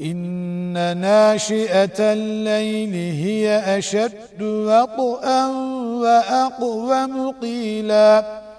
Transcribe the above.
إن ناشئة الليل هي أشد وطئا وأقوم قيلاً